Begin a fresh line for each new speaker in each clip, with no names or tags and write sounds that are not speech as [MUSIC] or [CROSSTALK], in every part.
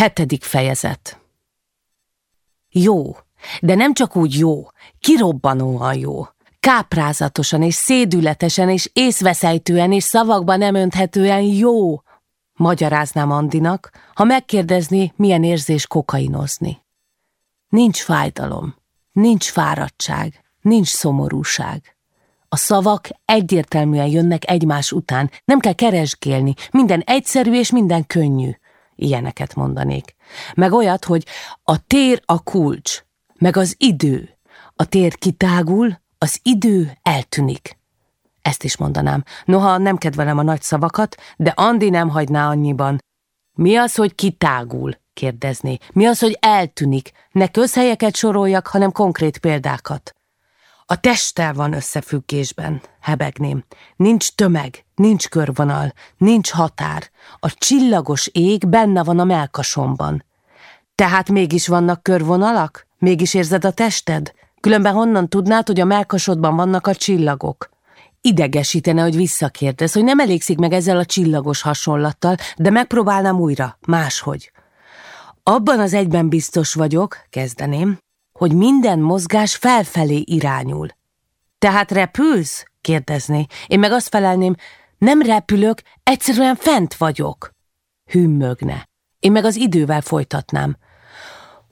Hetedik fejezet Jó, de nem csak úgy jó, kirobbanóan jó. Káprázatosan és szédületesen és észveszejtően és szavakban nem önthetően jó, magyaráznám Andinak, ha megkérdezné, milyen érzés kokainozni. Nincs fájdalom, nincs fáradtság, nincs szomorúság. A szavak egyértelműen jönnek egymás után, nem kell keresgélni, minden egyszerű és minden könnyű. Ilyeneket mondanék. Meg olyat, hogy a tér a kulcs, meg az idő. A tér kitágul, az idő eltűnik. Ezt is mondanám. Noha nem kedvelem a nagy szavakat, de Andi nem hagyná annyiban. Mi az, hogy kitágul? kérdezné. Mi az, hogy eltűnik? Ne közhelyeket soroljak, hanem konkrét példákat. A testtel van összefüggésben, hebegném. Nincs tömeg, nincs körvonal, nincs határ. A csillagos ég benne van a melkasomban. Tehát mégis vannak körvonalak? Mégis érzed a tested? Különben honnan tudnád, hogy a melkasodban vannak a csillagok? Idegesítene, hogy visszakérdez, hogy nem elégszik meg ezzel a csillagos hasonlattal, de megpróbálnám újra, máshogy. Abban az egyben biztos vagyok, kezdeném, hogy minden mozgás felfelé irányul. Tehát repülsz? kérdezné. Én meg azt felelném, nem repülök, egyszerűen fent vagyok. Hümmögne. Én meg az idővel folytatnám.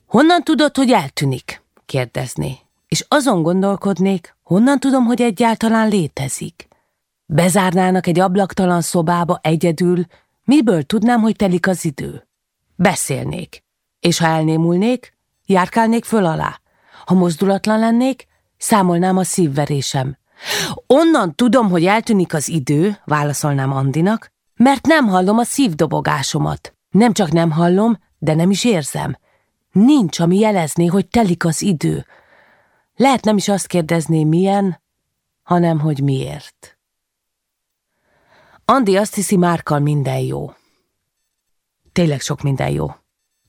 Honnan tudod, hogy eltűnik? kérdezné. És azon gondolkodnék, honnan tudom, hogy egyáltalán létezik. Bezárnának egy ablaktalan szobába egyedül, miből tudnám, hogy telik az idő? Beszélnék. És ha elnémulnék, járkálnék föl alá. Ha mozdulatlan lennék, számolnám a szívverésem. Onnan tudom, hogy eltűnik az idő, válaszolnám Andinak, mert nem hallom a szívdobogásomat. Nem csak nem hallom, de nem is érzem. Nincs, ami jelezné, hogy telik az idő. Lehet nem is azt kérdezné, milyen, hanem hogy miért. Andi azt hiszi, Márkal minden jó. Tényleg sok minden jó.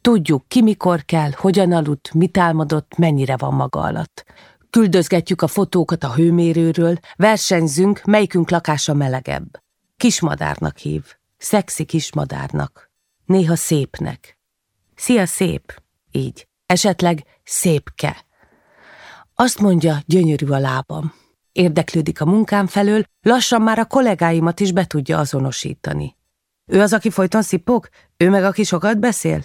Tudjuk, ki mikor kell, hogyan aludt, mit álmodott, mennyire van maga alatt. Küldözgetjük a fotókat a hőmérőről, versenyzünk, melyikünk lakása melegebb. Kismadárnak hív, szexi kismadárnak, néha szépnek. Szia szép, így, esetleg szépke. Azt mondja, gyönyörű a lábam. Érdeklődik a munkám felől, lassan már a kollégáimat is be tudja azonosítani. Ő az, aki folyton szippog? Ő meg, aki sokat beszél?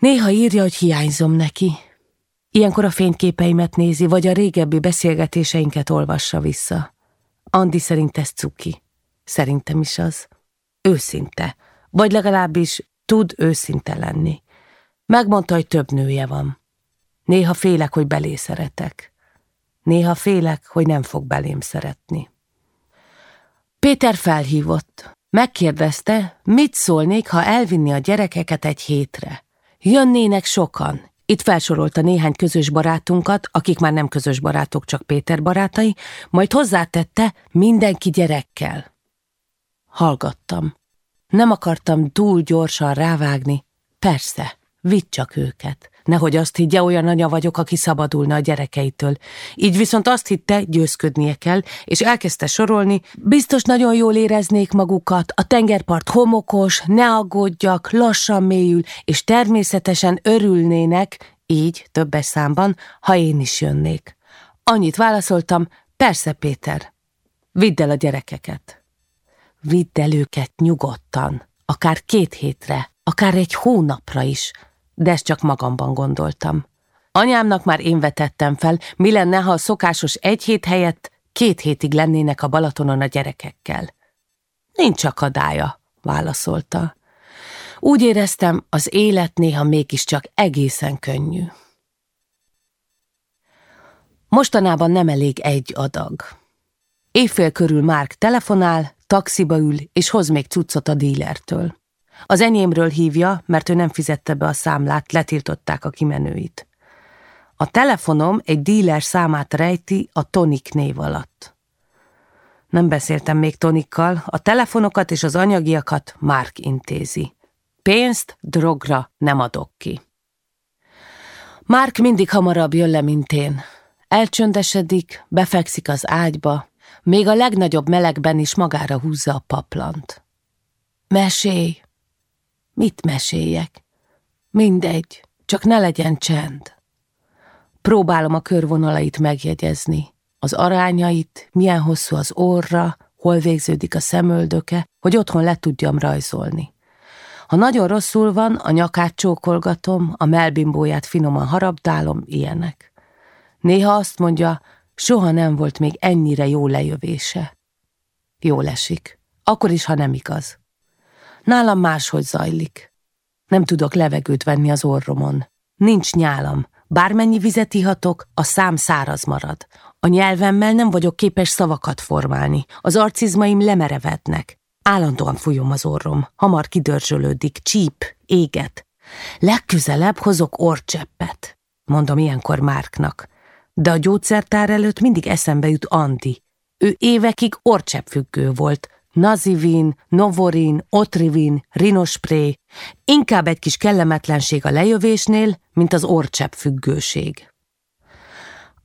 Néha írja, hogy hiányzom neki. Ilyenkor a fényképeimet nézi, vagy a régebbi beszélgetéseinket olvassa vissza. Andi szerint ez cuki. Szerintem is az. Őszinte. Vagy legalábbis tud őszinte lenni. Megmondta, hogy több nője van. Néha félek, hogy belé szeretek. Néha félek, hogy nem fog belém szeretni. Péter felhívott. Megkérdezte, mit szólnék, ha elvinni a gyerekeket egy hétre. Jönnének sokan. Itt felsorolta néhány közös barátunkat, akik már nem közös barátok, csak Péter barátai, majd hozzátette mindenki gyerekkel. Hallgattam. Nem akartam túl gyorsan rávágni. Persze, vidd csak őket. Nehogy azt higgye, olyan anya vagyok, aki szabadulna a gyerekeitől. Így viszont azt hitte, győzködnie kell, és elkezdte sorolni, biztos nagyon jól éreznék magukat, a tengerpart homokos, ne aggódjak, lassan mélyül, és természetesen örülnének, így többes számban, ha én is jönnék. Annyit válaszoltam, persze Péter, vidd el a gyerekeket. Vidd el őket nyugodtan, akár két hétre, akár egy hónapra is, de ezt csak magamban gondoltam. Anyámnak már én vetettem fel, mi lenne, ha a szokásos egy hét helyett két hétig lennének a Balatonon a gyerekekkel. Nincs akadálya, válaszolta. Úgy éreztem, az élet néha mégiscsak egészen könnyű. Mostanában nem elég egy adag. Évfél körül Márk telefonál, taxiba ül, és hoz még cuccot a dílertől. Az enyémről hívja, mert ő nem fizette be a számlát, letiltották a kimenőit. A telefonom egy díler számát rejti a Tonik név alatt. Nem beszéltem még Tonikkal, a telefonokat és az anyagiakat Mark intézi. Pénzt drogra nem adok ki. Mark mindig hamarabb jön le, mint én. Elcsöndesedik, befekszik az ágyba, még a legnagyobb melegben is magára húzza a paplant. Mesélj, Mit meséljek? Mindegy, csak ne legyen csend. Próbálom a körvonalait megjegyezni, az arányait, milyen hosszú az orra, hol végződik a szemöldöke, hogy otthon le tudjam rajzolni. Ha nagyon rosszul van, a nyakát csókolgatom, a melbimbóját finoman harabdálom, ilyenek. Néha azt mondja, soha nem volt még ennyire jó lejövése. Jól esik. Akkor is, ha nem igaz. Nálam máshogy zajlik. Nem tudok levegőt venni az orromon. Nincs nyálam. Bármennyi vizet ihatok, a szám száraz marad. A nyelvemmel nem vagyok képes szavakat formálni. Az arcizmaim lemerevednek. Állandóan fújom az orrom. Hamar kidörzsölődik, csíp, éget. Legközelebb hozok orcseppet, mondom ilyenkor Márknak. De a gyógyszertár előtt mindig eszembe jut Andi. Ő évekig orcseppfüggő volt, Nazivin, Novorin, Otrivin, Rinospré, inkább egy kis kellemetlenség a lejövésnél, mint az orcsepp függőség.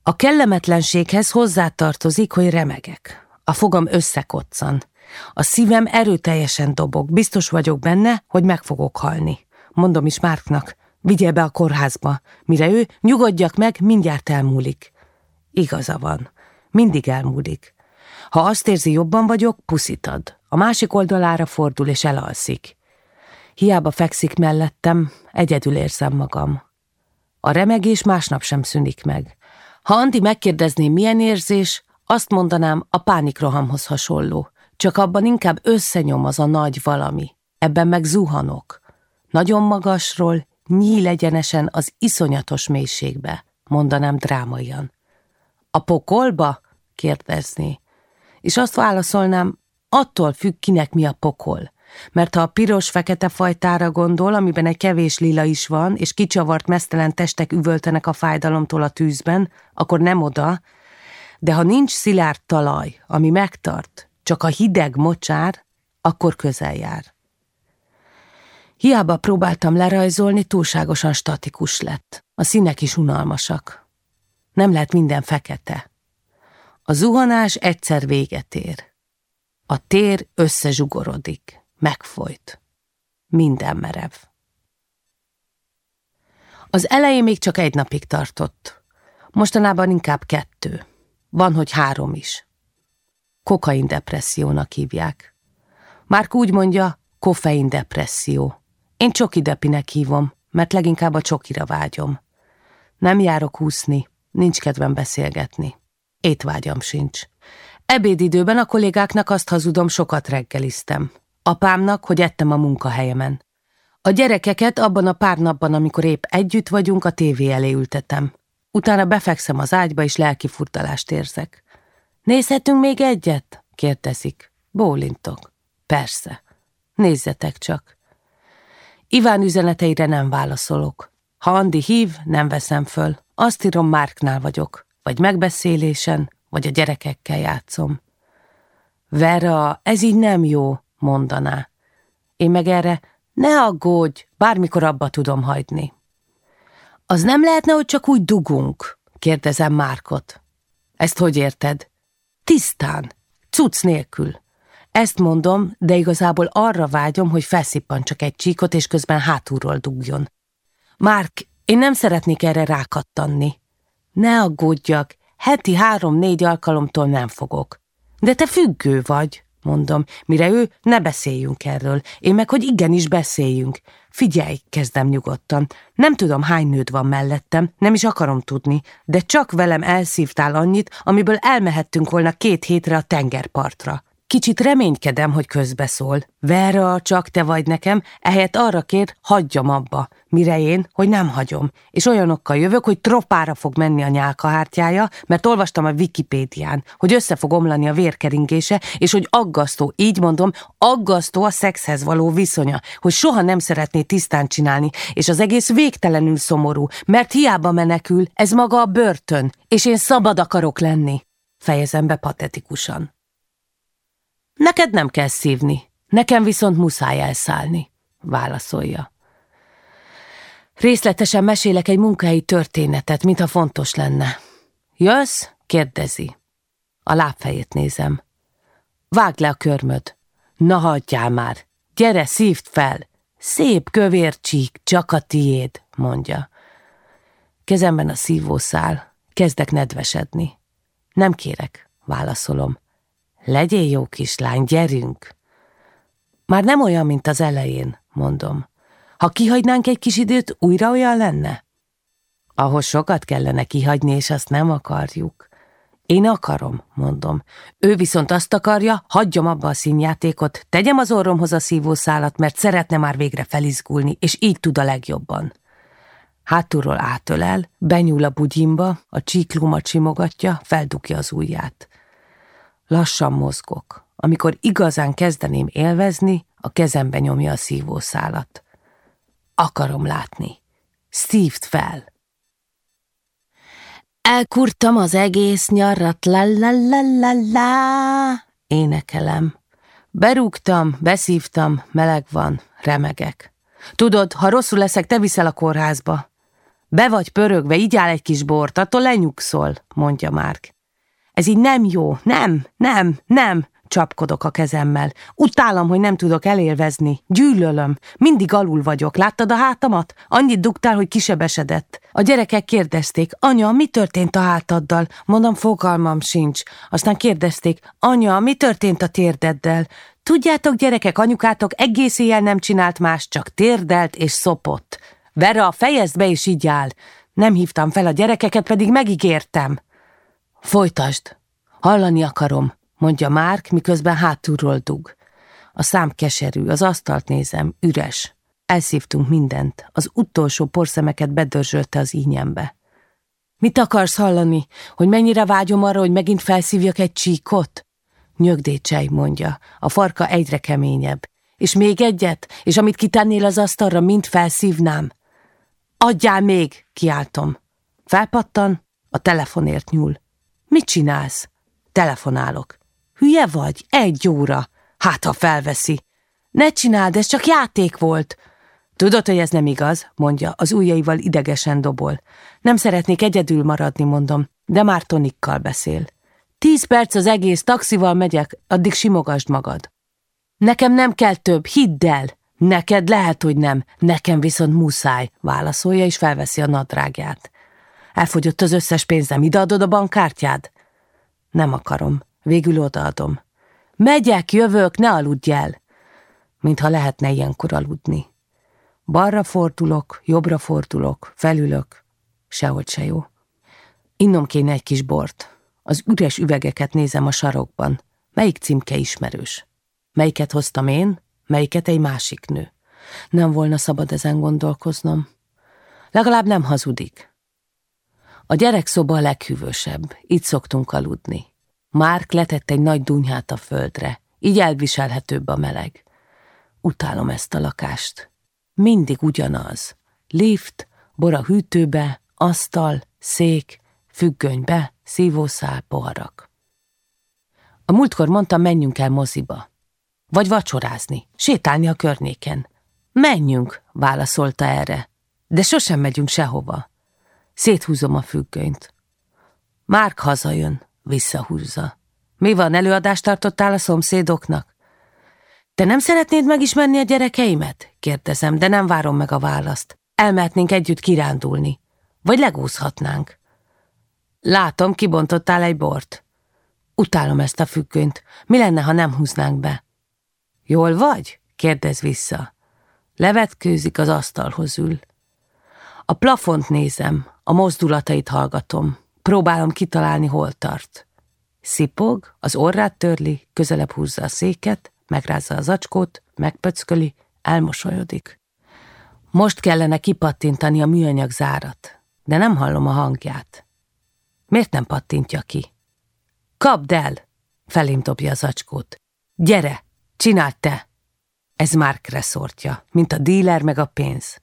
A kellemetlenséghez hozzátartozik, hogy remegek. A fogam összekoccan. A szívem erőteljesen dobog, biztos vagyok benne, hogy meg fogok halni. Mondom is Márknak, vigye be a kórházba, mire ő nyugodjak meg, mindjárt elmúlik. Igaza van, mindig elmúlik. Ha azt érzi, jobban vagyok, puszit. A másik oldalára fordul és elalszik. Hiába fekszik mellettem, egyedül érzem magam. A remegés másnap sem szűnik meg. Ha Andi megkérdezné, milyen érzés, azt mondanám, a pánikrohamhoz hasonló. Csak abban inkább összenyom az a nagy valami. Ebben meg zuhanok. Nagyon magasról, nyíl egyenesen az iszonyatos mélységbe, mondanám drámaian. A pokolba? kérdezné és azt válaszolnám, attól függ, kinek mi a pokol. Mert ha a piros-fekete fajtára gondol, amiben egy kevés lila is van, és kicsavart mesztelen testek üvöltenek a fájdalomtól a tűzben, akkor nem oda, de ha nincs szilárd talaj, ami megtart, csak a hideg mocsár, akkor közel jár. Hiába próbáltam lerajzolni, túlságosan statikus lett. A színek is unalmasak. Nem lehet minden fekete. A zuhanás egyszer véget ér. A tér összezsugorodik, megfolyt. Minden merev. Az elején még csak egy napig tartott. Mostanában inkább kettő. Van, hogy három is. Kokain depressziónak hívják. Márk úgy mondja, koffein depresszió. Én csokidepinek hívom, mert leginkább a csokira vágyom. Nem járok úszni, nincs kedvem beszélgetni. Étvágyam sincs. Ebédidőben a kollégáknak azt hazudom, sokat reggeliztem. Apámnak, hogy ettem a munkahelyemen. A gyerekeket abban a pár napban, amikor épp együtt vagyunk, a tévé elé ültetem. Utána befekszem az ágyba, és lelki furdalást érzek. Nézhetünk még egyet? kérdezik. Bólintok. Persze. Nézzetek csak. Iván üzeneteire nem válaszolok. Ha Andi hív, nem veszem föl. Azt írom, Márknál vagyok vagy megbeszélésen, vagy a gyerekekkel játszom. Vera, ez így nem jó, mondaná. Én meg erre, ne aggódj, bármikor abba tudom hagyni. Az nem lehetne, hogy csak úgy dugunk? kérdezem Márkot. Ezt hogy érted? Tisztán, cucc nélkül. Ezt mondom, de igazából arra vágyom, hogy felszippan csak egy csíkot, és közben hátulról dugjon. Márk, én nem szeretnék erre rákattanni. Ne aggódjak, heti három-négy alkalomtól nem fogok. De te függő vagy, mondom, mire ő, ne beszéljünk erről. Én meg, hogy igenis beszéljünk. Figyelj, kezdem nyugodtan. Nem tudom, hány nőd van mellettem, nem is akarom tudni, de csak velem elszívtál annyit, amiből elmehettünk volna két hétre a tengerpartra. Kicsit reménykedem, hogy közbeszól. Vera, csak te vagy nekem, ehelyett arra kér, hagyjam abba. Mire én, hogy nem hagyom. És olyanokkal jövök, hogy tropára fog menni a nyálkahártyája, mert olvastam a Wikipédián, hogy össze fog omlani a vérkeringése, és hogy aggasztó, így mondom, aggasztó a szexhez való viszonya, hogy soha nem szeretné tisztán csinálni, és az egész végtelenül szomorú, mert hiába menekül, ez maga a börtön, és én szabad akarok lenni. Fejezem be patetikusan. Neked nem kell szívni, nekem viszont muszáj elszállni, válaszolja. Részletesen mesélek egy munkahelyi történetet, mintha fontos lenne. Jössz? kérdezi. A lábfejét nézem. Vágd le a körmöd. Na hagyjál már. Gyere, szívd fel. Szép kövér csík, csak a tiéd, mondja. Kezemben a szívószál, kezdek nedvesedni. Nem kérek, válaszolom. Legyél jó kislány, gyerünk! Már nem olyan, mint az elején, mondom. Ha kihagynánk egy kis időt, újra olyan lenne? Ahhoz sokat kellene kihagyni, és azt nem akarjuk. Én akarom, mondom. Ő viszont azt akarja, hagyjam abba a színjátékot, tegyem az orromhoz a szívószálat, mert szeretne már végre felizgulni, és így tud a legjobban. Hátulról átölel, benyúl a bugyimba, a csíklómat simogatja, feldukja az ujját. Lassan mozgok. Amikor igazán kezdeném élvezni, a kezembe nyomja a szívószálat. Akarom látni. Szívd fel! Elkurtam az egész nyarat, la la la la la, énekelem. Berúgtam, beszívtam, meleg van, remegek. Tudod, ha rosszul leszek, te viszel a kórházba. Be vagy pörögve, így áll egy kis bort, attól lenyugszol, mondja Márk. Ez így nem jó, nem, nem, nem, Csapkodok a kezemmel. Utálom, hogy nem tudok elélvezni. Gyűlölöm. Mindig alul vagyok. Láttad a hátamat? Annyit dugtál, hogy kisebesedett. A gyerekek kérdezték, anya, mi történt a hátaddal? Mondom, fogalmam sincs. Aztán kérdezték, anya, mi történt a térdeddel? Tudjátok, gyerekek, anyukátok egész éjjel nem csinált más, csak térdelt és szopott. Vera, fejezd be, és így áll. Nem hívtam fel a gyerekeket, pedig megígértem. Folytasd. Hallani akarom mondja Márk, miközben hátulról dug. A szám keserű, az asztalt nézem, üres. Elszívtunk mindent, az utolsó porszemeket bedörzsölte az ínyembe. Mit akarsz hallani? Hogy mennyire vágyom arra, hogy megint felszívjak egy csíkot? Nyögdécsej, mondja, a farka egyre keményebb. És még egyet, és amit kitennél az asztalra, mind felszívnám. Adjál még, kiáltom. Felpattan, a telefonért nyúl. Mit csinálsz? Telefonálok. Hülye vagy? Egy óra. Hát, ha felveszi. Ne csináld, ez csak játék volt. Tudod, hogy ez nem igaz, mondja, az ujjaival idegesen dobol. Nem szeretnék egyedül maradni, mondom, de már Tonikkal beszél. Tíz perc az egész, taxival megyek, addig simogasd magad. Nekem nem kell több, hidd el. Neked lehet, hogy nem, nekem viszont muszáj, válaszolja és felveszi a nadrágját. Elfogyott az összes pénzem, ideadod a bankkártyád? Nem akarom. Végül odaadom. Megyek, jövök, ne aludj el! Mintha lehetne ilyenkor aludni. Balra fordulok, jobbra fordulok, felülök, sehogy se jó. Innom kéne egy kis bort. Az üres üvegeket nézem a sarokban. Melyik címke ismerős? Melyiket hoztam én, melyiket egy másik nő. Nem volna szabad ezen gondolkoznom. Legalább nem hazudik. A gyerekszoba a leghűvösebb, itt szoktunk aludni. Márk letett egy nagy dunyhát a földre, így elviselhetőbb a meleg. Utálom ezt a lakást. Mindig ugyanaz. Lift, bora hűtőbe, asztal, szék, függönybe, szívószál, poharak. A múltkor mondtam, menjünk el moziba. Vagy vacsorázni, sétálni a környéken. Menjünk, válaszolta erre. De sosem megyünk sehova. Széthúzom a függönyt. Márk hazajön, Visszahúzza. Mi van, előadást tartottál a szomszédoknak? Te nem szeretnéd megismerni a gyerekeimet? Kérdezem, de nem várom meg a választ. Elmehetnénk együtt kirándulni. Vagy legúszhatnánk. Látom, kibontottál egy bort. Utálom ezt a függönyt. Mi lenne, ha nem húznánk be? Jól vagy? kérdez vissza. Levetkőzik, az asztalhoz ül. A plafont nézem, a mozdulatait hallgatom. Próbálom kitalálni, hol tart. Szipog, az orrát törli, közelebb húzza a széket, megrázza az acskót, megpöcköli, elmosolyodik. Most kellene kipattintani a műanyag zárat, de nem hallom a hangját. Miért nem pattintja ki? Kapd el! Felém dobja az acskót. Gyere, csináld te! Ez már kreszortja, mint a díler meg a pénz.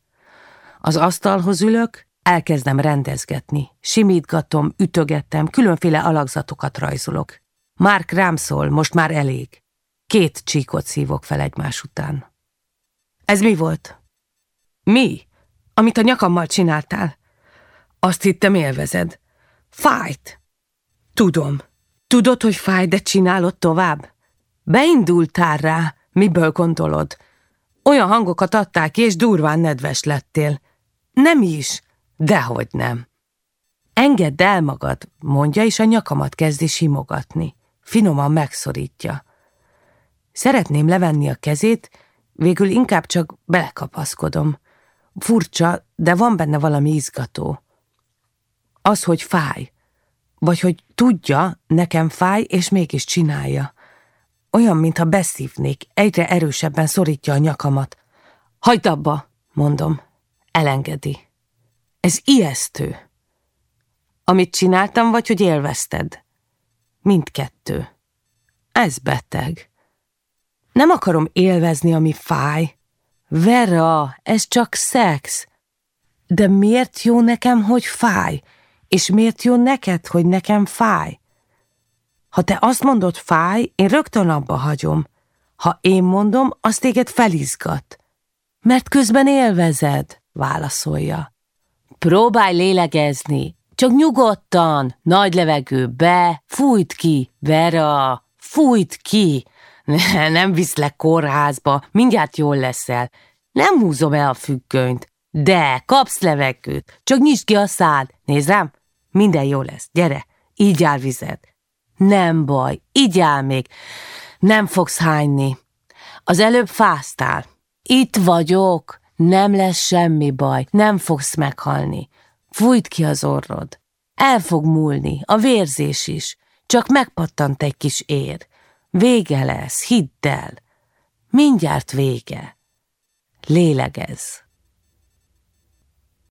Az asztalhoz ülök, Elkezdem rendezgetni, simítgatom, ütögettem, különféle alakzatokat rajzolok. Márk rám szól, most már elég. Két csíkot szívok fel egymás után. Ez mi volt? Mi? Amit a nyakammal csináltál? Azt hittem élvezed. Fájt. Tudom. Tudod, hogy fáj, de csinálod tovább? Beindultál rá, miből gondolod? Olyan hangokat adták és durván nedves lettél. Nem is, dehogy nem. Engedd el magad, mondja, és a nyakamat kezdi simogatni. Finoman megszorítja. Szeretném levenni a kezét, végül inkább csak belekapaszkodom. Furcsa, de van benne valami izgató. Az, hogy fáj. Vagy hogy tudja, nekem fáj, és mégis csinálja. Olyan, mintha beszívnék, egyre erősebben szorítja a nyakamat. Hagyd abba, mondom. Elengedi. Ez ijesztő. Amit csináltam, vagy hogy élvezted? Mindkettő. Ez beteg. Nem akarom élvezni, ami fáj. Vera, ez csak szex. De miért jó nekem, hogy fáj? És miért jó neked, hogy nekem fáj? Ha te azt mondod fáj, én rögtön abba hagyom. Ha én mondom, az téged felizgat. Mert közben élvezed, válaszolja. Próbálj lélegezni, csak nyugodtan, nagy levegő be, fújt ki, Vera, fújt ki. Ne, [LAUGHS] nem viszlek kórházba, mindjárt jól leszel. Nem húzom el a függönyt. De, kapsz levegőt, csak nyisd ki a szád. Nézd rám, minden jó lesz, gyere, így áll vized. Nem baj, így áll még, nem fogsz hányni. Az előbb fáztál. Itt vagyok, nem lesz semmi baj, nem fogsz meghalni. Fújt ki az orrod. El fog múlni, a vérzés is. Csak megpattant egy kis ér. Vége lesz, hidd el. Mindjárt vége. Lélegez.